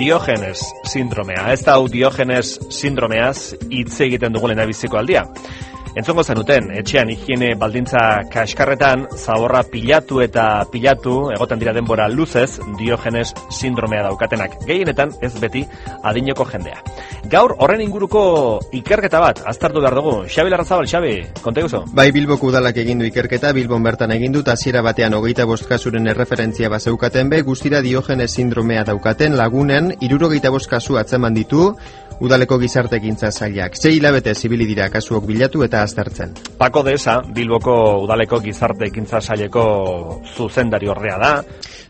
Diogenes sindromea. Ez da Diogenes sindromeaz hitz egiten dugu biziko aldia. Entzongo zenuten, etxean higiene baldintza kaskarretan, zaborra pilatu eta pilatu, egoten dira denbora luzez, diogenes sindromea daukatenak. Gehienetan, ez beti, adinoko jendea. Gaur, horren inguruko ikerketa bat, aztartu behar dugu. Xabi Larrazabal, Xabi, konta guzo? Bai, Bilboko udalak egindu ikerketa, Bilbon bertan egindu, hasiera batean hogeita bostkasuren erreferentzia bazeukaten be, guztira diogenes sindromea daukaten lagunen, irurogeita bostkasu atzeman ditu, udaleko gizartekintza zailak. Sei hilabete zibili dira kasuok bilatu eta aztertzen. Pako desa, Bilboko udaleko gizartekintza zaileko zuzendari horrea da.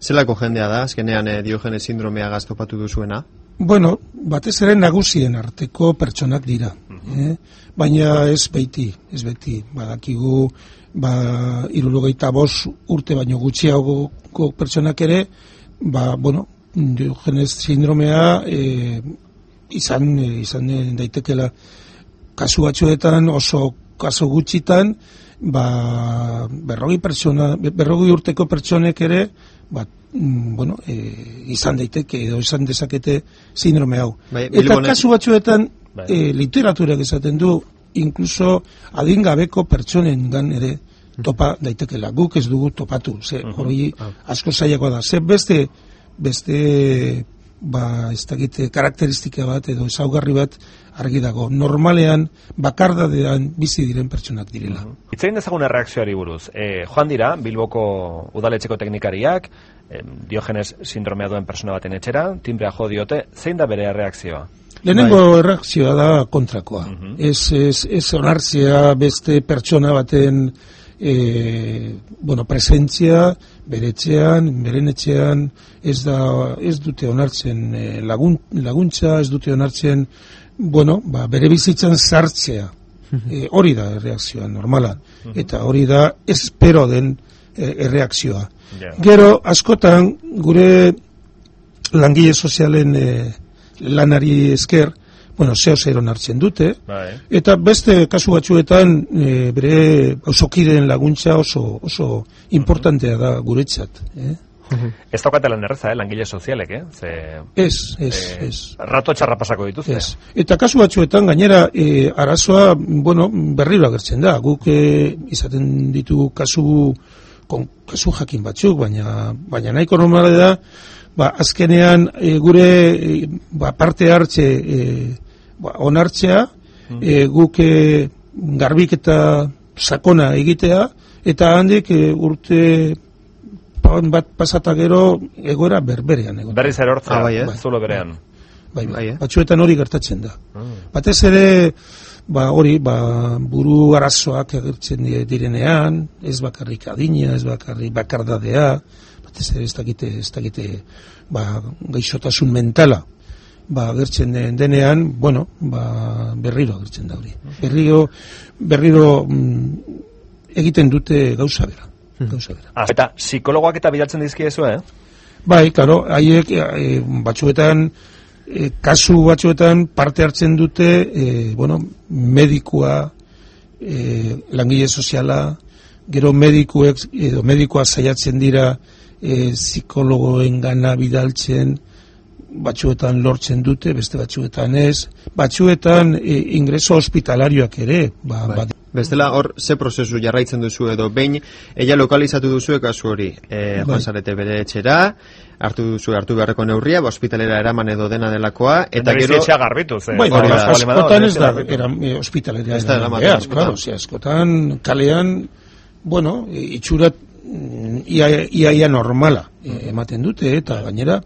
Zelako jendea da, azkenean e, diogene sindromea gaztopatu duzuena? Bueno, batez ere nagusien arteko pertsonak dira. eh? Baina ez beti, ez beti. Badakigu, ba, irurogeita bos urte baino gutxiago pertsonak ere, ba, bueno, diogenes sindromea e, izan izan daitekela kasu batzuetan oso kasu gutxitan ba berrogi pertsona berrogi urteko pertsonek ere ba, mm, bueno, e, izan daiteke edo izan dezakete sindrome hau. Bai, eta kasu batzuetan Bai. e, literaturak esaten du incluso adingabeko pertsonengan ere topa daitekela. Guk ez dugu topatu ze hori asko zailagoa da. Ze beste beste ba, ez dakit, karakteristika bat edo ezaugarri bat argi dago. Normalean, bakardadean bizi diren pertsonak direla. Itzein dezagun erreakzioari buruz. E, joan dira, Bilboko udaletxeko teknikariak, em, Diogenes sindromea duen persona baten etxera, timbrea jo diote, zein da bere erreakzioa? Lehenengo erreakzioa da kontrakoa. Ez, ez, ez onartzea beste pertsona baten e, bueno, presentzia bere etxean, beren etxean ez, da, ez dute onartzen e, lagun, laguntza, ez dute onartzen bueno, ba, bere bizitzan sartzea. E, hori da erreakzioa normala. Eta hori da espero den erreakzioa. Gero, askotan, gure langile sozialen e, lanari esker, bueno, zeo zeron hartzen dute, Bai. eta beste kasu batzuetan e, bere ausokideen laguntza oso, oso importantea da guretzat. Eh? Ez daukate lan erreza, eh, langile sozialek, eh? Ze, Ez, ez, eh, ez. rato txarra pasako dituzte. Ez. Eta kasu batzuetan gainera e, arazoa bueno, berriro agertzen da. Guk e, izaten ditu kasu kon, kasu jakin batzuk, baina baina nahiko normala da ba, azkenean e, gure e, ba, parte hartze e, ba, onartzea e, guk e, garbik eta sakona egitea eta handik e, urte bat pasata gero egoera berberean egon. Berriz erortza, Ah, bai, eh? zulo berean. Bai, Bai, bai, eh? batzuetan hori gertatzen da. Mm. Batez ere, ba, hori, ba, buru arazoak agertzen di- direnean, ez bakarrik adina, ez bakarrik bakardadea, batez ere ez dakite, ez dakite, ba, gaixotasun mentala, ba, agertzen den- denean, bueno, ba, berriro agertzen da hori. Berriro, berriro mm, egiten dute gauza bera. Gauza bera. Ah, eta psikologoak eta bidaltzen dizkiezu, eh? Bai, claro, haiek e, batzuetan e, kasu batzuetan parte hartzen dute, e, bueno, medikua, e, langile soziala, gero medikuek edo medikoa saiatzen dira e, psikologoen gana bidaltzen, batzuetan lortzen dute, beste batzuetan ez, batzuetan e, ingreso hospitalarioak ere, ba, Bai. badi- Bestela hor ze prozesu jarraitzen duzu edo behin ella lokalizatu duzu kasu hori. E, Bai. zarete bere etxera, hartu duzu hartu beharreko neurria, ba, ospitalera eraman edo dena delakoa eta gero etxea garbitu, ze. Bai, hori askotan ez da, era, e, hospitaleria Ez da era- eramaten ea, askotan. claro, ze, askotan kalean, bueno, itxurat mm, ia, ia, ia normala e, ematen dute, eta gainera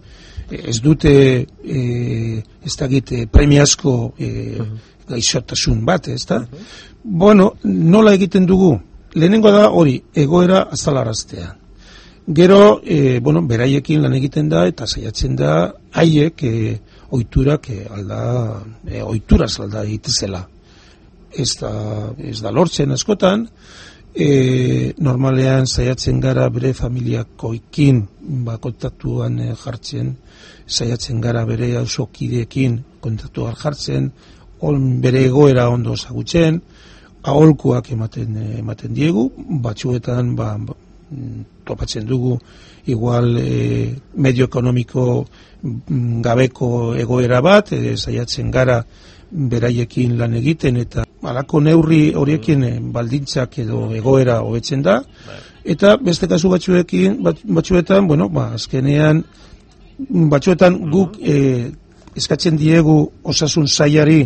ez dute e, ez dakit e, premiazko e, gaixotasun bat, ez da? Bueno, nola egiten dugu? Lehenengo da hori, egoera azalaraztea. Gero, e, bueno, beraiekin lan egiten da eta saiatzen da haiek e, oiturak e, alda, e, oituraz alda egitezela. Ez da, ez da lortzen askotan, e, normalean saiatzen gara bere familiakoikin ba, kontaktuan e, jartzen, saiatzen gara bere ausokideekin kontaktuan jartzen, on, bere egoera ondo ezagutzen, aholkuak ematen eh, ematen diegu, batzuetan ba, ba, mm, topatzen dugu igual e, medio ekonomiko mm, gabeko egoera bat, e, saiatzen gara beraiekin lan egiten eta alako neurri horiekin e, baldintzak edo egoera hobetzen da. Eta beste kasu batzuekin bat, batzuetan, bueno, ba, azkenean batzuetan guk e, eskatzen diegu osasun saiari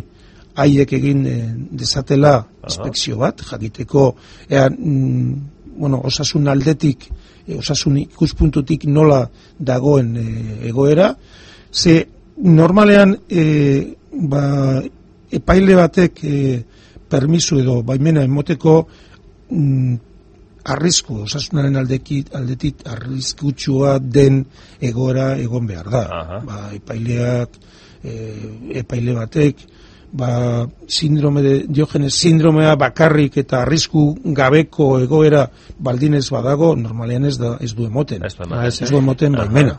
haiek egin e, dezatela inspekzio bat, jakiteko. Ea, mm, bueno, osasun aldetik e, osasun ikuspuntutik nola dagoen e, egoera. Ze normalean e, ba, epaile batek e, permisu edo baimena emoteko mm, arrisku, osasunaren aldekit, aldetit arriskutsua den egoera egon behar da. Ba, epaileak, e, epaile batek, ba, sindrome de, diogenes sindromea bakarrik eta arrisku gabeko egoera baldinez badago, normalean ez, da, ez du emoten. Ez, ez, du emoten baimena.